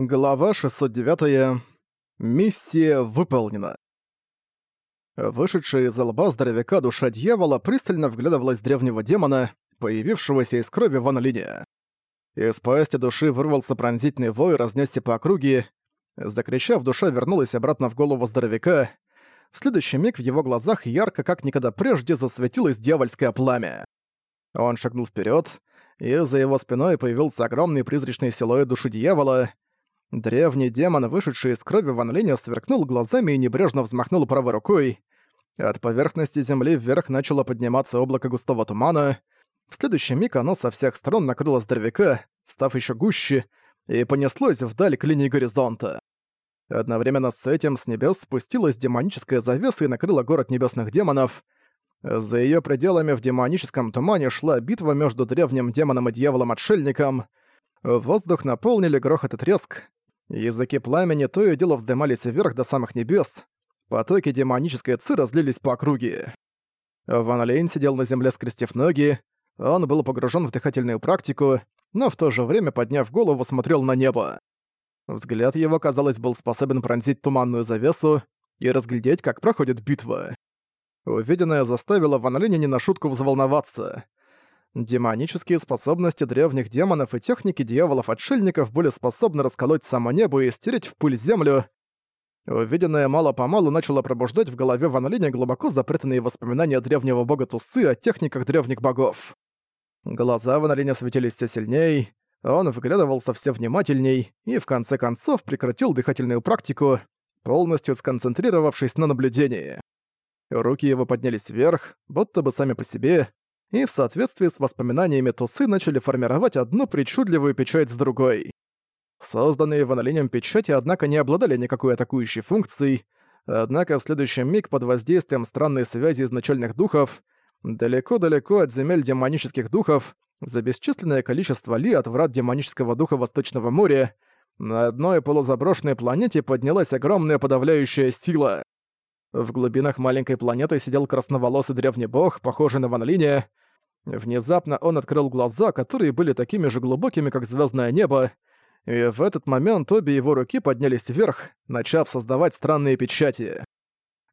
Глава 609. Миссия выполнена. Вышедшая из лба здоровяка душа дьявола пристально вглядывалась в древнего демона, появившегося из крови Ван Линия. Из пасти души вырвался пронзительный вой разнесся по округе. Закричав, душа вернулась обратно в голову здоровяка. В следующий миг в его глазах ярко, как никогда прежде, засветилось дьявольское пламя. Он шагнул вперед, и за его спиной появился огромный призрачный силуэт души дьявола — Древний демон, вышедший из крови Ван Линя, сверкнул глазами и небрежно взмахнул правой рукой. От поверхности земли вверх начало подниматься облако густого тумана. В следующий миг оно со всех сторон накрыло здоровяка, став еще гуще, и понеслось вдаль к линии горизонта. Одновременно с этим с небес спустилась демоническая завеса и накрыла город небесных демонов. За ее пределами в демоническом тумане шла битва между древним демоном и дьяволом-отшельником. Воздух наполнили грохот и треск, Языки пламени то и дело вздымались вверх до самых небес, потоки демонической ци разлились по округе. Ван Лейн сидел на земле, скрестив ноги, он был погружен в дыхательную практику, но в то же время, подняв голову, смотрел на небо. Взгляд его, казалось, был способен пронзить туманную завесу и разглядеть, как проходит битва. Увиденное заставило Ван Линя не на шутку взволноваться. Демонические способности древних демонов и техники дьяволов-отшельников были способны расколоть само небо и стереть в пыль землю. Увиденное мало-помалу начало пробуждать в голове Ван Линя глубоко запрятанные воспоминания древнего бога Тусы о техниках древних богов. Глаза Ван Линя светились все сильней, он вглядывался все внимательней и в конце концов прекратил дыхательную практику, полностью сконцентрировавшись на наблюдении. Руки его поднялись вверх, будто бы сами по себе, и в соответствии с воспоминаниями Тусы начали формировать одну причудливую печать с другой. Созданные ванолинем печати, однако, не обладали никакой атакующей функцией, однако в следующий миг под воздействием странной связи изначальных духов, далеко-далеко от земель демонических духов, за бесчисленное количество ли от врат демонического духа Восточного моря, на одной полузаброшенной планете поднялась огромная подавляющая сила. В глубинах маленькой планеты сидел красноволосый древний бог, похожий на Ван. Внезапно он открыл глаза, которые были такими же глубокими, как звездное небо, и в этот момент обе его руки поднялись вверх, начав создавать странные печати.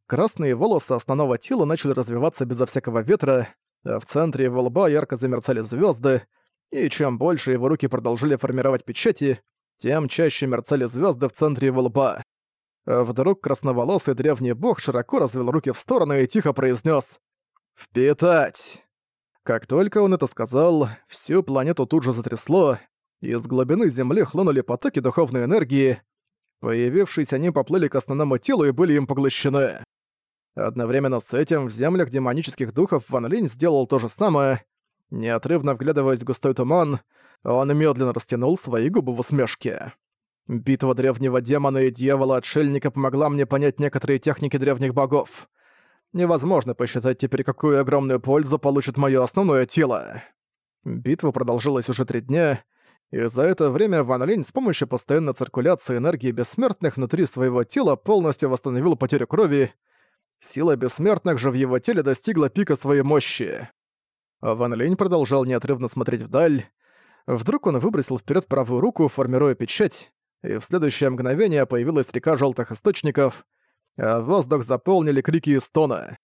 Красные волосы основного тела начали развиваться безо всякого ветра, а в центре его лба ярко замерцали звезды, и чем больше его руки продолжили формировать печати, тем чаще мерцали звезды в центре его лба. Вдруг красноволосый древний бог широко развел руки в стороны и тихо произнес «Впитать!». Как только он это сказал, всю планету тут же затрясло, из глубины Земли хлынули потоки духовной энергии, появившись они поплыли к основному телу и были им поглощены. Одновременно с этим в землях демонических духов Ван Линь сделал то же самое. Неотрывно вглядываясь в густой туман, он медленно растянул свои губы в усмешке. Битва древнего демона и дьявола-отшельника помогла мне понять некоторые техники древних богов. Невозможно посчитать теперь, какую огромную пользу получит моё основное тело. Битва продолжилась уже три дня, и за это время Ван Линь с помощью постоянной циркуляции энергии бессмертных внутри своего тела полностью восстановил потерю крови. Сила бессмертных же в его теле достигла пика своей мощи. Ван Линь продолжал неотрывно смотреть вдаль. Вдруг он выбросил вперед правую руку, формируя печать, и в следующее мгновение появилась река желтых источников, а воздух заполнили крики и стона.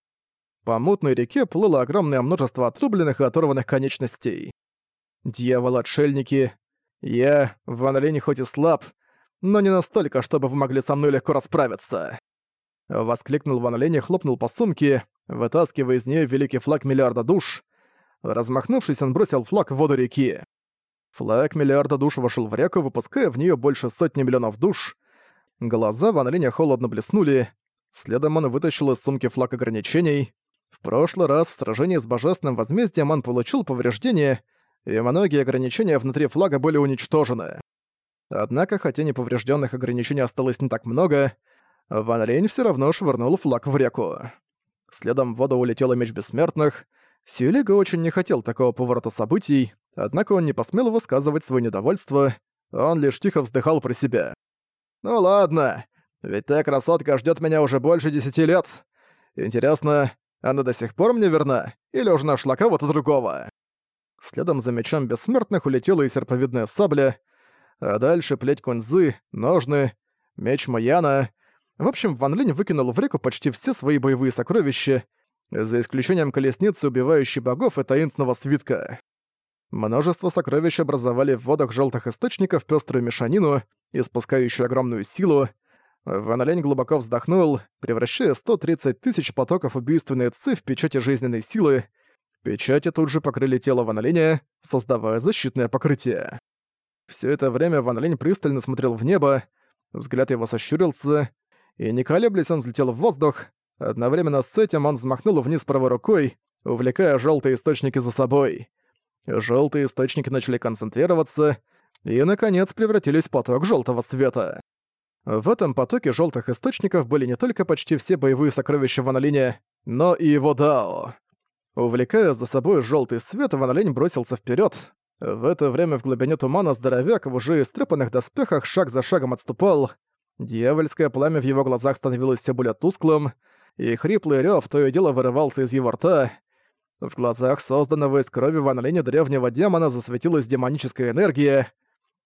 По мутной реке плыло огромное множество отрубленных и оторванных конечностей. Дьявол-отшельники. Я, Ван Линь хоть и слаб, но не настолько, чтобы вы могли со мной легко расправиться. Воскликнул Ван Линь хлопнул по сумке, вытаскивая из нее великий флаг миллиарда душ. Размахнувшись, он бросил флаг в воду реки. Флаг миллиарда душ вошел в реку, выпуская в нее больше сотни миллионов душ. Глаза Ван Линя холодно блеснули. Следом он вытащил из сумки флаг ограничений. В прошлый раз в сражении с Божественным Возмездием он получил повреждения, и многие ограничения внутри флага были уничтожены. Однако, хотя неповрежденных ограничений осталось не так много, Ван Линь всё равно швырнул флаг в реку. Следом в воду улетел меч бессмертных. Сюэлига очень не хотел такого поворота событий, Однако он не посмел высказывать свое недовольство, он лишь тихо вздыхал про себя. «Ну ладно, ведь та красотка ждет меня уже больше десяти лет. Интересно, она до сих пор мне верна, или уже нашла кого-то другого?» Следом за мечом бессмертных улетела и серповидная сабля. А дальше плеть кунзы, ножны, меч Маяна. В общем, Ван Линь выкинул в реку почти все свои боевые сокровища, за исключением колесницы, убивающей богов и таинственного свитка. Множество сокровищ образовали в водах желтых источников пеструю мешанину, испускающую огромную силу. Ван Лень глубоко вздохнул, превращая 130 тысяч потоков убийственной ци в печати жизненной силы. Печати тут же покрыли тело Ван Линя, создавая защитное покрытие. Все это время Ван Линь пристально смотрел в небо, взгляд его сощурился, и не колеблясь он взлетел в воздух. Одновременно с этим он взмахнул вниз правой рукой, увлекая желтые источники за собой. Желтые источники начали концентрироваться и, наконец, превратились в поток желтого света. В этом потоке желтых источников были не только почти все боевые сокровища Ван Линя, но и его Дао. Увлекая за собой желтый свет, Ван Линь бросился вперед. В это время в глубине тумана здоровяк в уже истрепанных доспехах шаг за шагом отступал. Дьявольское пламя в его глазах становилось все более тусклым, и хриплый рёв то и дело вырывался из его рта. В глазах созданного из крови Ван древнего демона засветилась демоническая энергия,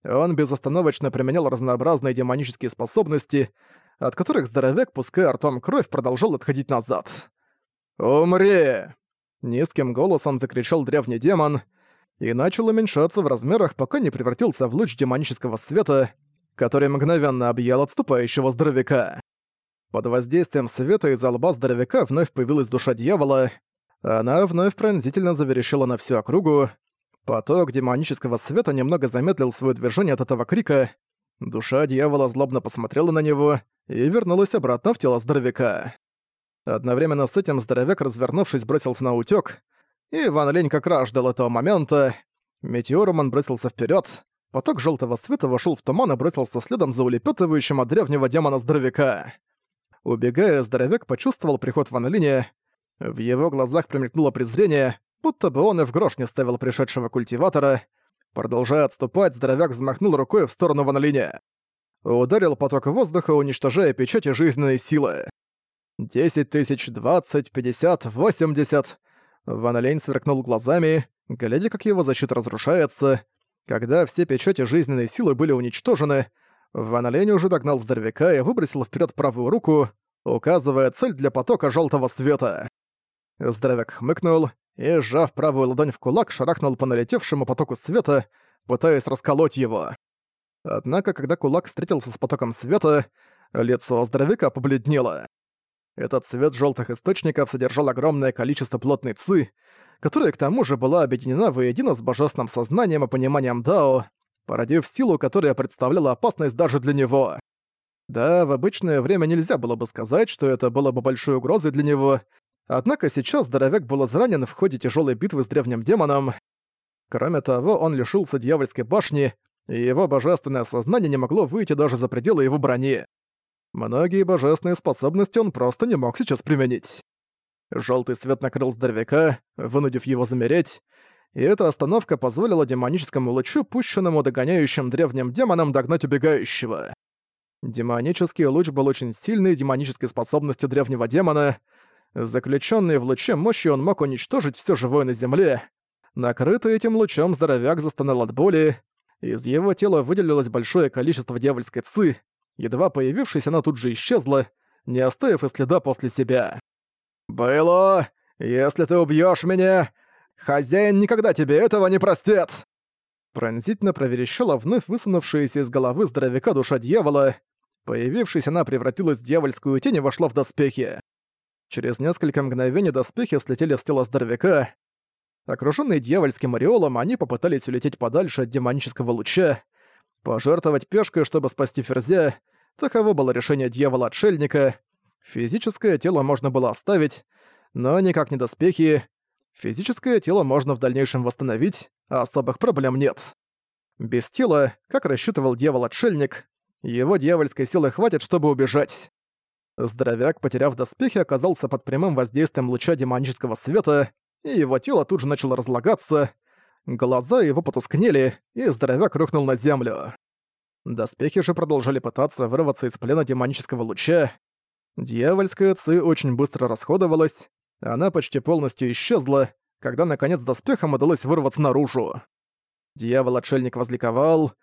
он безостановочно применял разнообразные демонические способности, от которых здоровяк, пуская ртом кровь, продолжал отходить назад. «Умри!» Низким голосом закричал древний демон и начал уменьшаться в размерах, пока не превратился в луч демонического света, который мгновенно объял отступающего здоровяка. Под воздействием света из лба здоровяка вновь появилась душа дьявола. Она вновь пронзительно заверещала на всю округу, Поток демонического света немного замедлил свое движение от этого крика. Душа дьявола злобно посмотрела на него и вернулась обратно в тело здоровяка. Одновременно с этим здоровяк, развернувшись, бросился на утёк, и Ван Лень как раз ждал этого момента. Метеором он бросился вперед. Поток желтого света вошел в туман и бросился следом за улепетывающим от древнего демона здоровяка. Убегая, здоровяк почувствовал приход Ван Линя. В его глазах промелькнуло презрение, будто бы он и в грош не ставил пришедшего культиватора. Продолжая отступать, здоровяк взмахнул рукой в сторону Ван. Ударил поток воздуха, уничтожая печати жизненной силы. Десять тысяч, двадцать, пятьдесят, восемьдесят. Ван сверкнул глазами, глядя, как его защита разрушается. Когда все печати жизненной силы были уничтожены, Ван уже догнал здоровяка и выбросил вперед правую руку, указывая цель для потока желтого света. Здоровяк хмыкнул и, сжав правую ладонь в кулак, шарахнул по налетевшему потоку света, пытаясь расколоть его. Однако, когда кулак встретился с потоком света, лицо здоровяка побледнело. Этот свет желтых источников содержал огромное количество плотной ци, которая к тому же была объединена воедино с божественным сознанием и пониманием Дао, породив силу, которая представляла опасность даже для него. Да, в обычное время нельзя было бы сказать, что это было бы большой угрозой для него, Однако сейчас здоровяк был изранен в ходе тяжелой битвы с древним демоном. Кроме того, он лишился дьявольской башни, и его божественное сознание не могло выйти даже за пределы его брони. Многие божественные способности он просто не мог сейчас применить. Желтый свет накрыл здоровяка, вынудив его замереть, и эта остановка позволила демоническому лучу, пущенному догоняющим древним демонам, догнать убегающего. Демонический луч был очень сильной демонической способностью древнего демона — Заключенный в луче мощи он мог уничтожить все живое на земле. Накрытый этим лучом здоровяк застонал от боли. Из его тела выделилось большое количество дьявольской ци. Едва появившись, она тут же исчезла, не оставив и следа после себя. «Было! Если ты убьешь меня, хозяин никогда тебе этого не простит!» Пронзительно проверещала вновь высунувшаяся из головы здоровяка душа дьявола. Появившись, она превратилась в дьявольскую тень и вошла в доспехи. Через несколько мгновений доспехи слетели с тела здоровяка. Окружённые дьявольским ореолом, они попытались улететь подальше от демонического луча, пожертвовать пешкой, чтобы спасти Ферзя. Таково было решение дьявола-отшельника. Физическое тело можно было оставить, но никак не доспехи. Физическое тело можно в дальнейшем восстановить, а особых проблем нет. Без тела, как рассчитывал дьявол-отшельник, его дьявольской силы хватит, чтобы убежать. Здоровяк, потеряв доспехи, оказался под прямым воздействием луча демонического света, и его тело тут же начало разлагаться, глаза его потускнели, и здоровяк рухнул на землю. Доспехи же продолжали пытаться вырваться из плена демонического луча. Дьявольская ци очень быстро расходовалась, она почти полностью исчезла, когда наконец доспехам удалось вырваться наружу. Дьявол-отшельник возликовал.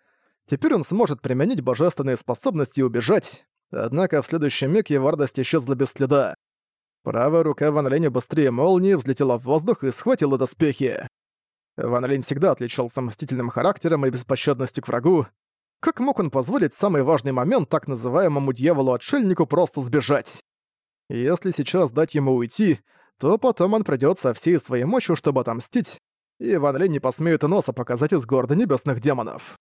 Теперь он сможет применить божественные способности и убежать, однако в следующий миг его радость исчезла без следа. Правая рука Ван Линя быстрее молнии взлетела в воздух и схватила доспехи. Ван Линь всегда отличался мстительным характером и беспощадностью к врагу. Как мог он позволить самый важный момент так называемому дьяволу-отшельнику просто сбежать? Если сейчас дать ему уйти, то потом он придёт со всей своей мощью, чтобы отомстить, и Ван Линь не посмеет и носа показать из города небесных демонов.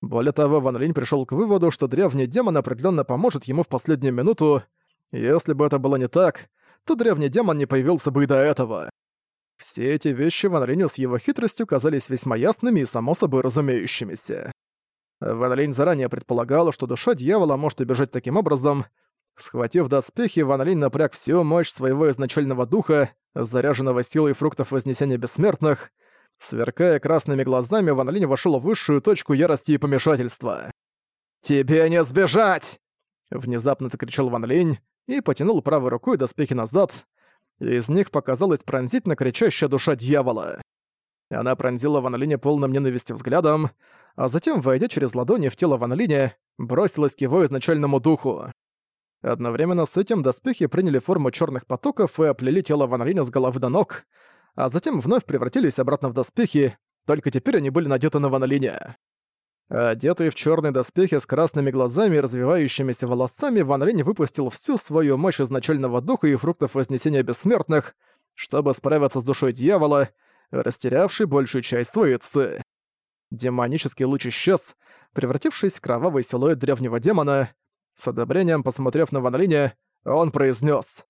Более того, Ван Линь пришёл к выводу, что древний демон определённо поможет ему в последнюю минуту. Если бы это было не так, то древний демон не появился бы и до этого. Все эти вещи Ван Линю с его хитростью казались весьма ясными и само собой разумеющимися. Ван Линь заранее предполагал, что душа дьявола может убежать таким образом. Схватив доспехи, Ван Линь напряг всю мощь своего изначального духа, заряженного силой фруктов Вознесения Бессмертных. Сверкая красными глазами, Ван Линь вошел в высшую точку ярости и помешательства. «Тебе не сбежать!» Внезапно закричал Ван Линь и потянул правой рукой доспехи назад. Из них показалась пронзительно кричащая душа дьявола. Она пронзила Ван Линя полным ненависти взглядом, а затем, войдя через ладони в тело Ван Линя, бросилась к его изначальному духу. Одновременно с этим доспехи приняли форму черных потоков и оплели тело Ван Линя с головы до ног, а затем вновь превратились обратно в доспехи, только теперь они были надеты на Ван Линя. Одетый в черные доспехи с красными глазами и развивающимися волосами, Ван Линь выпустил всю свою мощь изначального духа и фруктов Вознесения Бессмертных, чтобы справиться с душой дьявола, растерявший большую часть своей ци. Демонический луч исчез, превратившись в кровавый силуэт древнего демона. С одобрением посмотрев на Ван Линя, он произнес: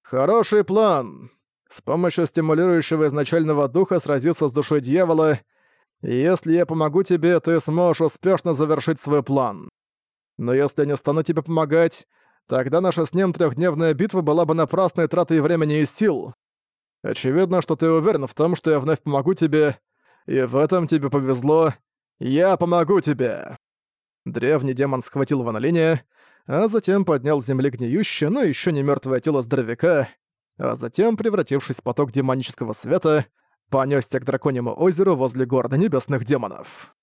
«Хороший план. С помощью стимулирующего изначального духа сразиться с душой дьявола. Если я помогу тебе, ты сможешь успешно завершить свой план. Но если я не стану тебе помогать, тогда наша с ним трехдневная битва была бы напрасной тратой времени и сил. Очевидно, что ты уверен в том, что я вновь помогу тебе, и в этом тебе повезло. Я помогу тебе!» Древний демон схватил Ван а затем поднял с земли гниющее, но еще не мертвое тело здоровяка, а затем, превратившись в поток демонического света, понесся к драконьему озеру возле города небесных демонов.